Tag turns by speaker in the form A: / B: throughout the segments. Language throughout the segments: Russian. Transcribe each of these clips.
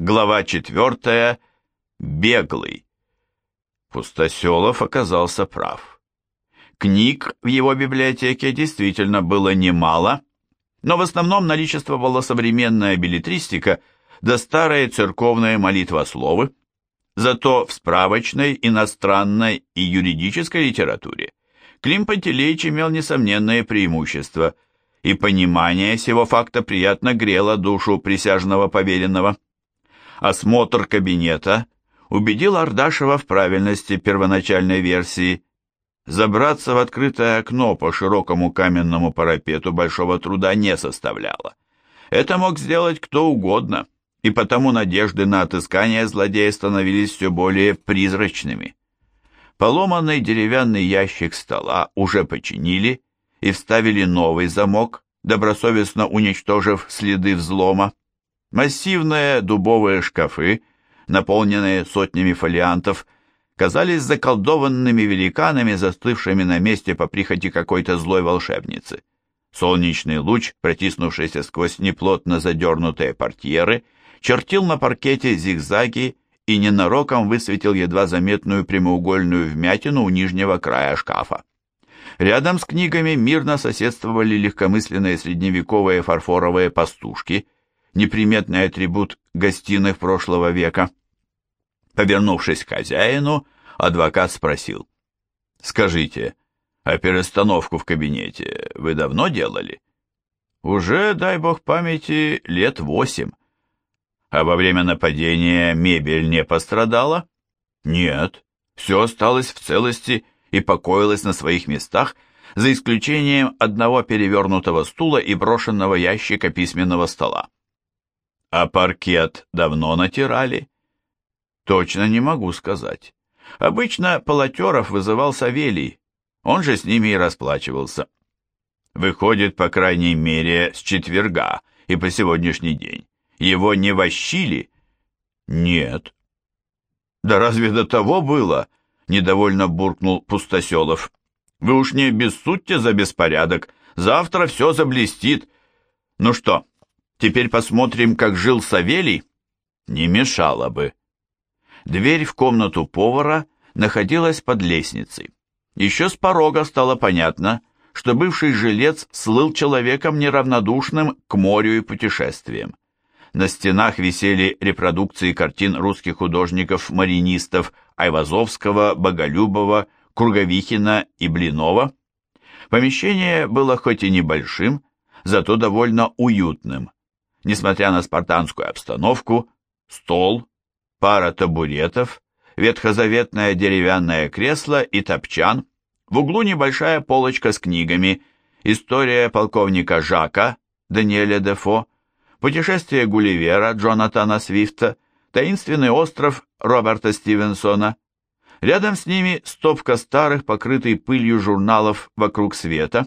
A: Глава четвертая. Беглый. Пустоселов оказался прав. Книг в его библиотеке действительно было немало, но в основном наличествовала современная билетристика да старые церковные молитвословы, зато в справочной, иностранной и юридической литературе Клим Пантелеич имел несомненное преимущество, и понимание сего факта приятно грело душу присяжного поверенного. Осмотр кабинета убедил Ардашева в правильности первоначальной версии. Забраться в открытое окно по широкому каменному парапету большого труда не составляло. Это мог сделать кто угодно, и потому надежды на отыскание злодея становились все более призрачными. Поломанный деревянный ящик стола уже починили и вставили новый замок, добросовестно уничтожив следы взлома. Массивные дубовые шкафы, наполненные сотнями фолиантов, казались заколдованными великанами, застывшими на месте по прихоти какой-то злой волшебницы. Солнечный луч, протиснувшийся сквозь неплотно задернутые портьеры, чертил на паркете зигзаги и ненароком высветил едва заметную прямоугольную вмятину у нижнего края шкафа. Рядом с книгами мирно соседствовали легкомысленные средневековые фарфоровые пастушки, неприметный атрибут гостиных прошлого века. Повернувшись к хозяину, адвокат спросил. «Скажите, а перестановку в кабинете вы давно делали?» «Уже, дай бог памяти, лет восемь». А во время нападения мебель не пострадала? Нет, все осталось в целости и покоилось на своих местах, за исключением одного перевернутого стула и брошенного ящика письменного стола. А паркет давно натирали? Точно не могу сказать. Обычно полотеров вызывал Савелий, он же с ними и расплачивался. Выходит, по крайней мере, с четверга и по сегодняшний день. Его не вощили? Нет. Да разве до того было? Недовольно буркнул Пустоселов. Вы уж не бессудьте за беспорядок. Завтра все заблестит. Ну что, теперь посмотрим, как жил Савелий? Не мешало бы. Дверь в комнату повара находилась под лестницей. Еще с порога стало понятно, что бывший жилец слыл человеком неравнодушным к морю и путешествиям. На стенах висели репродукции картин русских художников-маринистов Айвазовского, Боголюбова, Круговихина и Блинова. Помещение было хоть и небольшим, зато довольно уютным. Несмотря на спартанскую обстановку, стол, пара табуретов, ветхозаветное деревянное кресло и топчан, в углу небольшая полочка с книгами, история полковника Жака, Даниэля Дефо, Путешествие Гулливера Джонатана Свифта, Таинственный остров Роберта Стивенсона. Рядом с ними стопка старых, покрытых пылью журналов «Вокруг света».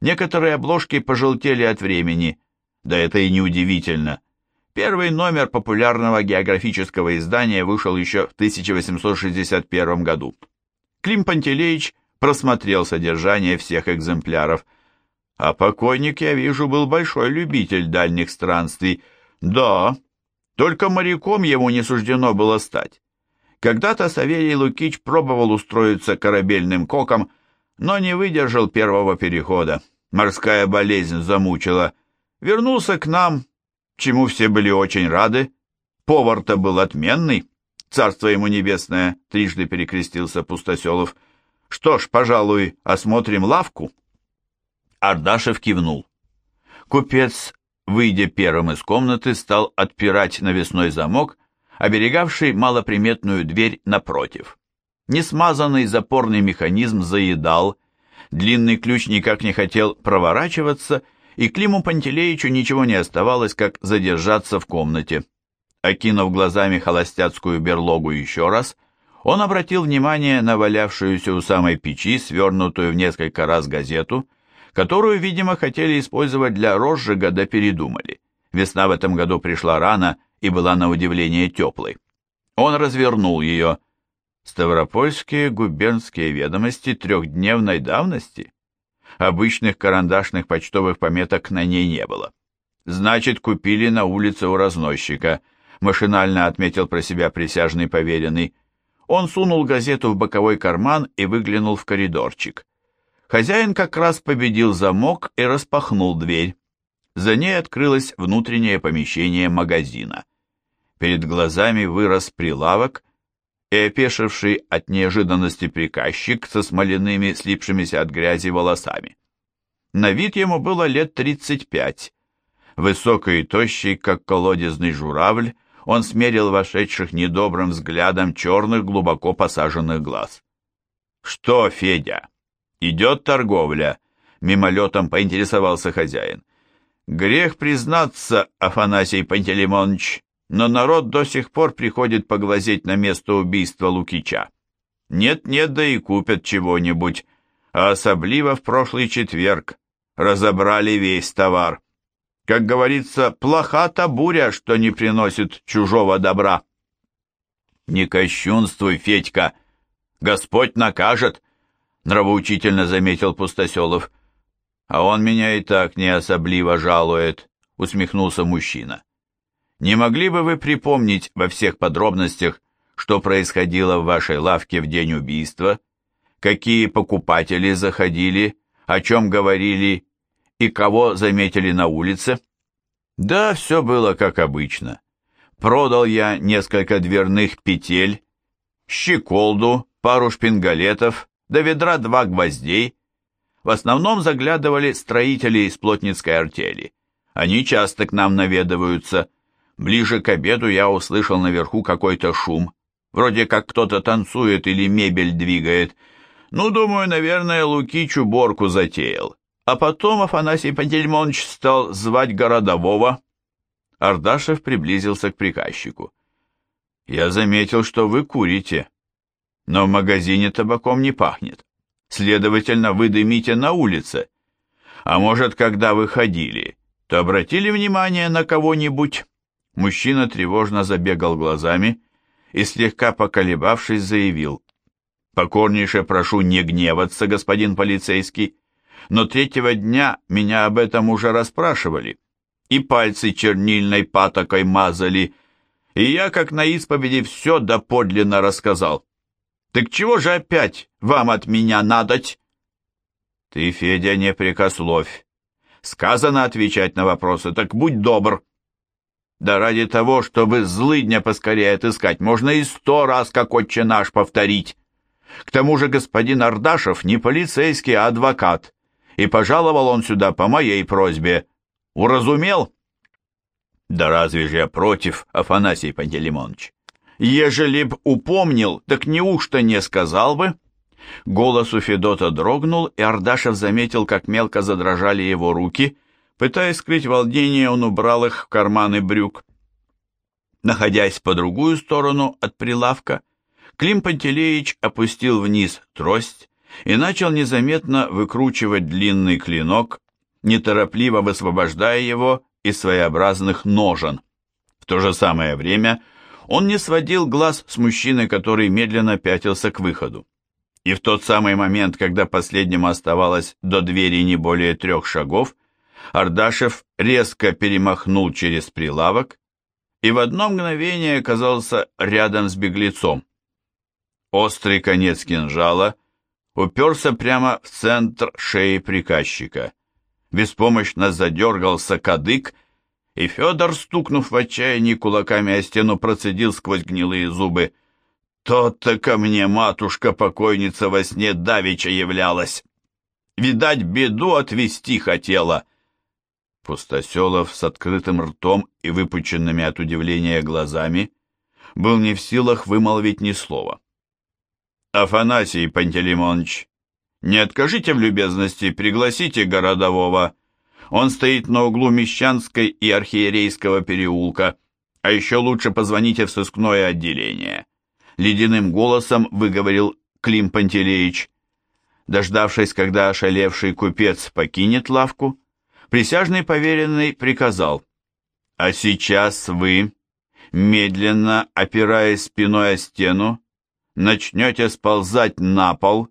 A: Некоторые обложки пожелтели от времени, да это и неудивительно. Первый номер популярного географического издания вышел еще в 1861 году. Клим Пантелеич просмотрел содержание всех экземпляров – а покойник, я вижу, был большой любитель дальних странствий. Да, только моряком ему не суждено было стать. Когда-то Савелий Лукич пробовал устроиться корабельным коком, но не выдержал первого перехода. Морская болезнь замучила. Вернулся к нам, чему все были очень рады. Повар-то был отменный. Царство ему небесное, трижды перекрестился Пустоселов. Что ж, пожалуй, осмотрим лавку. Ардашев кивнул. Купец, выйдя первым из комнаты, стал отпирать навесной замок, оберегавший малоприметную дверь напротив. Несмазанный запорный механизм заедал, длинный ключ никак не хотел проворачиваться, и Климу Пантелеичу ничего не оставалось, как задержаться в комнате. Окинув глазами холостяцкую берлогу еще раз, он обратил внимание на валявшуюся у самой печи, свернутую в несколько раз газету, которую, видимо, хотели использовать для розжига, да передумали. Весна в этом году пришла рано и была на удивление теплой. Он развернул ее. Ставропольские губернские ведомости трехдневной давности? Обычных карандашных почтовых пометок на ней не было. Значит, купили на улице у разносчика, машинально отметил про себя присяжный поверенный. Он сунул газету в боковой карман и выглянул в коридорчик. Хозяин как раз победил замок и распахнул дверь. За ней открылось внутреннее помещение магазина. Перед глазами вырос прилавок, и опешивший от неожиданности приказчик со смоляными, слипшимися от грязи волосами. На вид ему было лет тридцать пять. Высокий и тощий, как колодезный журавль, он смерил вошедших недобрым взглядом черных, глубоко посаженных глаз. «Что, Федя, идет торговля?» — мимолетом поинтересовался хозяин. «Грех признаться, Афанасий Пантелеймонович, но народ до сих пор приходит поглазеть на место убийства Лукича. Нет-нет, да и купят чего-нибудь, а особливо в прошлый четверг. Разобрали весь товар. Как говорится, плоха та буря, что не приносит чужого добра. Не кощунствуй, Федька, Господь накажет, нравоучительно заметил Пустоселов. А он меня и так не особливо жалует, усмехнулся мужчина. Не могли бы вы припомнить во всех подробностях, что происходило в вашей лавке в день убийства, какие покупатели заходили, о чем говорили и кого заметили на улице? Да, все было как обычно. Продал я несколько дверных петель, щеколду, пару шпингалетов, до ведра два гвоздей. В основном заглядывали строители из плотницкой артели. Они часто к нам наведываются. Ближе к обеду я услышал наверху какой-то шум. Вроде как кто-то танцует или мебель двигает. Ну, думаю, наверное, Лукич уборку затеял. А потом Афанасий Пантельмонович стал звать городового. Ардашев приблизился к приказчику. «Я заметил, что вы курите, но в магазине табаком не пахнет. Следовательно, вы дымите на улице. А может, когда вы ходили, то обратили внимание на кого-нибудь?» Мужчина тревожно забегал глазами и, слегка поколебавшись, заявил. «Покорнейше прошу не гневаться, господин полицейский, но третьего дня меня об этом уже расспрашивали, и пальцы чернильной патокой мазали, и я, как на исповеди, все доподлинно рассказал. Так чего же опять вам от меня надоть?» «Ты, Федя, не прикословь. Сказано отвечать на вопросы, так будь добр». Да ради того, чтобы злыдня поскорее отыскать, можно и сто раз, как отче наш, повторить. К тому же господин Ардашев не полицейский, а адвокат, и пожаловал он сюда по моей просьбе. Уразумел? Да разве же я против, Афанасий Пантелеймонович? Ежели б упомнил, так неужто не сказал бы? Голос у Федота дрогнул, и Ардашев заметил, как мелко задрожали его руки, Пытаясь скрыть волнение, он убрал их в карманы брюк. Находясь по другую сторону от прилавка, Клим Пантелеич опустил вниз трость и начал незаметно выкручивать длинный клинок, неторопливо высвобождая его из своеобразных ножен. В то же самое время он не сводил глаз с мужчины, который медленно пятился к выходу. И в тот самый момент, когда последнему оставалось до двери не более трех шагов, Ардашев резко перемахнул через прилавок и в одно мгновение оказался рядом с беглецом. Острый конец кинжала уперся прямо в центр шеи приказчика. Беспомощно задергался кадык, и Федор, стукнув в отчаянии кулаками о стену, процедил сквозь гнилые зубы. «То-то ко мне матушка-покойница во сне давеча являлась! Видать, беду отвести хотела!» Пустоселов с открытым ртом и выпученными от удивления глазами был не в силах вымолвить ни слова. «Афанасий Пантелеймонович, не откажите в любезности, пригласите городового. Он стоит на углу Мещанской и Архиерейского переулка, а еще лучше позвоните в сыскное отделение». Ледяным голосом выговорил Клим Пантелеич. Дождавшись, когда ошалевший купец покинет лавку, Присяжный поверенный приказал, «А сейчас вы, медленно опираясь спиной о стену, начнете сползать на пол,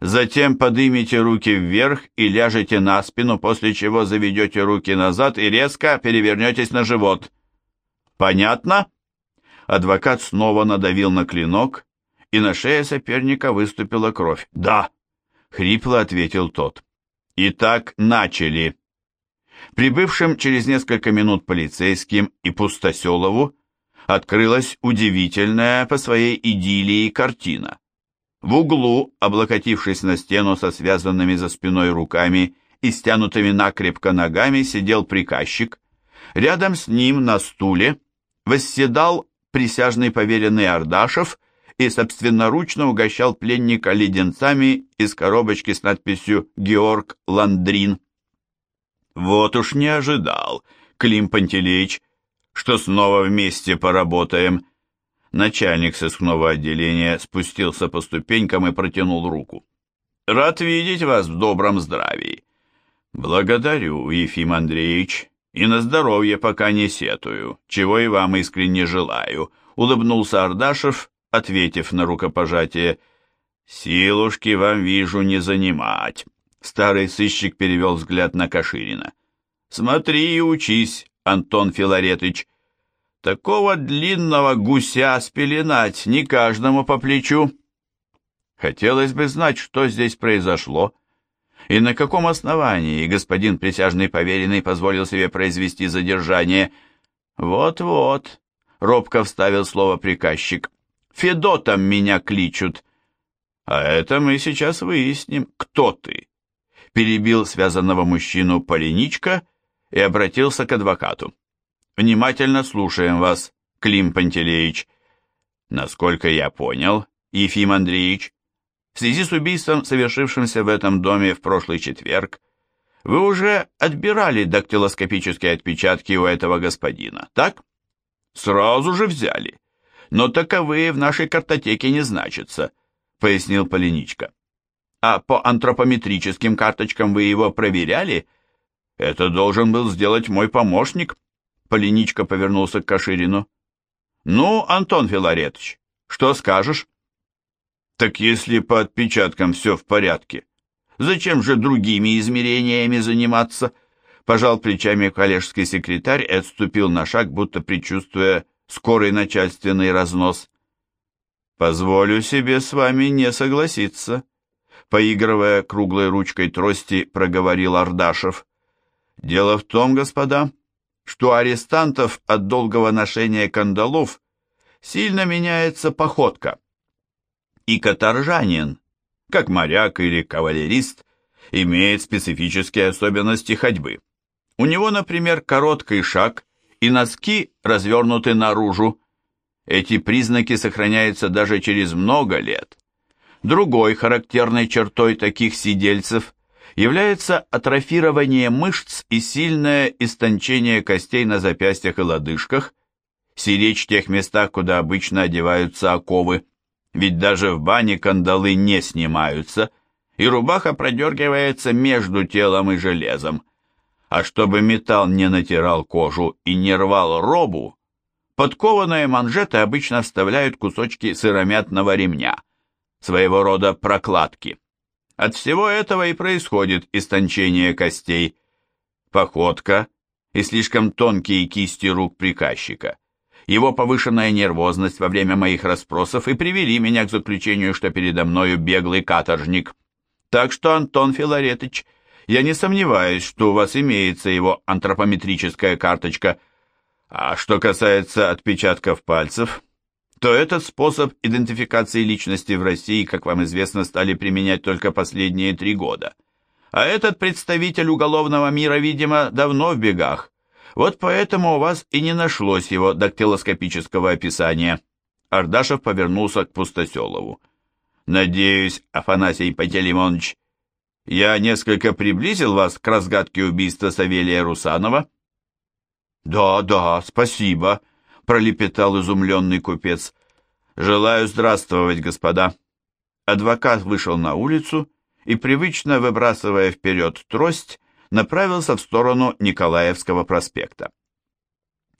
A: затем поднимите руки вверх и ляжете на спину, после чего заведете руки назад и резко перевернетесь на живот». Понятно? Адвокат снова надавил на клинок, и на шее соперника выступила кровь. «Да!» — хрипло ответил тот. «Итак, начали!» Прибывшим через несколько минут полицейским и Пустоселову открылась удивительная по своей идиллии картина. В углу, облокотившись на стену со связанными за спиной руками и стянутыми накрепко ногами, сидел приказчик. Рядом с ним на стуле восседал присяжный поверенный Ардашев и собственноручно угощал пленника леденцами из коробочки с надписью «Георг Ландрин». Вот уж не ожидал, Клим Пантелеич, что снова вместе поработаем. Начальник сыскного отделения спустился по ступенькам и протянул руку. Рад видеть вас в добром здравии. Благодарю, Ефим Андреевич, и на здоровье пока не сетую, чего и вам искренне желаю, улыбнулся Ардашев, ответив на рукопожатие. «Силушки вам, вижу, не занимать». Старый сыщик перевел взгляд на Каширина. «Смотри и учись, Антон Филаретович. Такого длинного гуся спеленать не каждому по плечу». Хотелось бы знать, что здесь произошло, и на каком основании господин присяжный поверенный позволил себе произвести задержание. «Вот-вот», — робко вставил слово приказчик, Федотом меня кличут. А это мы сейчас выясним, кто ты. Перебил связанного мужчину Полиничка и обратился к адвокату. Внимательно слушаем вас, Клим Пантелеич. Насколько я понял, Ефим Андреевич, в связи с убийством, совершившимся в этом доме в прошлый четверг, вы уже отбирали дактилоскопические отпечатки у этого господина, так? Сразу же взяли но таковые в нашей картотеке не значатся», — пояснил Полиничка. «А по антропометрическим карточкам вы его проверяли?» «Это должен был сделать мой помощник», — Полиничка повернулся к Каширину. «Ну, Антон Филаретович, что скажешь?» «Так если по отпечаткам все в порядке, зачем же другими измерениями заниматься?» Пожал плечами коллежский секретарь и отступил на шаг, будто предчувствуя скорый начальственный разнос. «Позволю себе с вами не согласиться», — поигрывая круглой ручкой трости, проговорил Ардашев. «Дело в том, господа, что арестантов от долгого ношения кандалов сильно меняется походка. И каторжанин, как моряк или кавалерист, имеет специфические особенности ходьбы. У него, например, короткий шаг и носки развернуты наружу. Эти признаки сохраняются даже через много лет. Другой характерной чертой таких сидельцев является атрофирование мышц и сильное истончение костей на запястьях и лодыжках, сиречь в тех местах, куда обычно одеваются оковы, ведь даже в бане кандалы не снимаются, и рубаха продергивается между телом и железом. А чтобы металл не натирал кожу и не рвал робу, подкованные манжеты обычно вставляют кусочки сыромятного ремня, своего рода прокладки. От всего этого и происходит истончение костей, походка и слишком тонкие кисти рук приказчика. Его повышенная нервозность во время моих расспросов и привели меня к заключению, что передо мною беглый каторжник. Так что, Антон Филаретович, я не сомневаюсь, что у вас имеется его антропометрическая карточка. А что касается отпечатков пальцев, то этот способ идентификации личности в России, как вам известно, стали применять только последние три года. А этот представитель уголовного мира, видимо, давно в бегах. Вот поэтому у вас и не нашлось его дактилоскопического описания. Ардашев повернулся к Пустоселову. «Надеюсь, Афанасий Пантелеймонович, я несколько приблизил вас к разгадке убийства Савелия Русанова?» «Да, да, спасибо», — пролепетал изумленный купец. «Желаю здравствовать, господа». Адвокат вышел на улицу и, привычно выбрасывая вперед трость, направился в сторону Николаевского проспекта.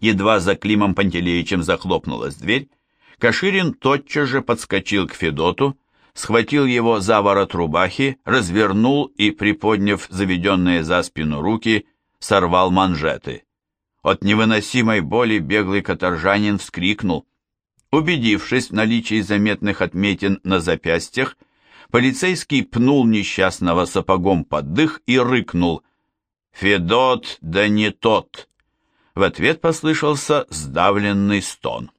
A: Едва за Климом Пантелеичем захлопнулась дверь, Каширин тотчас же подскочил к Федоту, схватил его за ворот рубахи, развернул и, приподняв заведенные за спину руки, сорвал манжеты. От невыносимой боли беглый каторжанин вскрикнул. Убедившись в наличии заметных отметин на запястьях, полицейский пнул несчастного сапогом под дых и рыкнул «Федот, да не тот!» В ответ послышался сдавленный стон.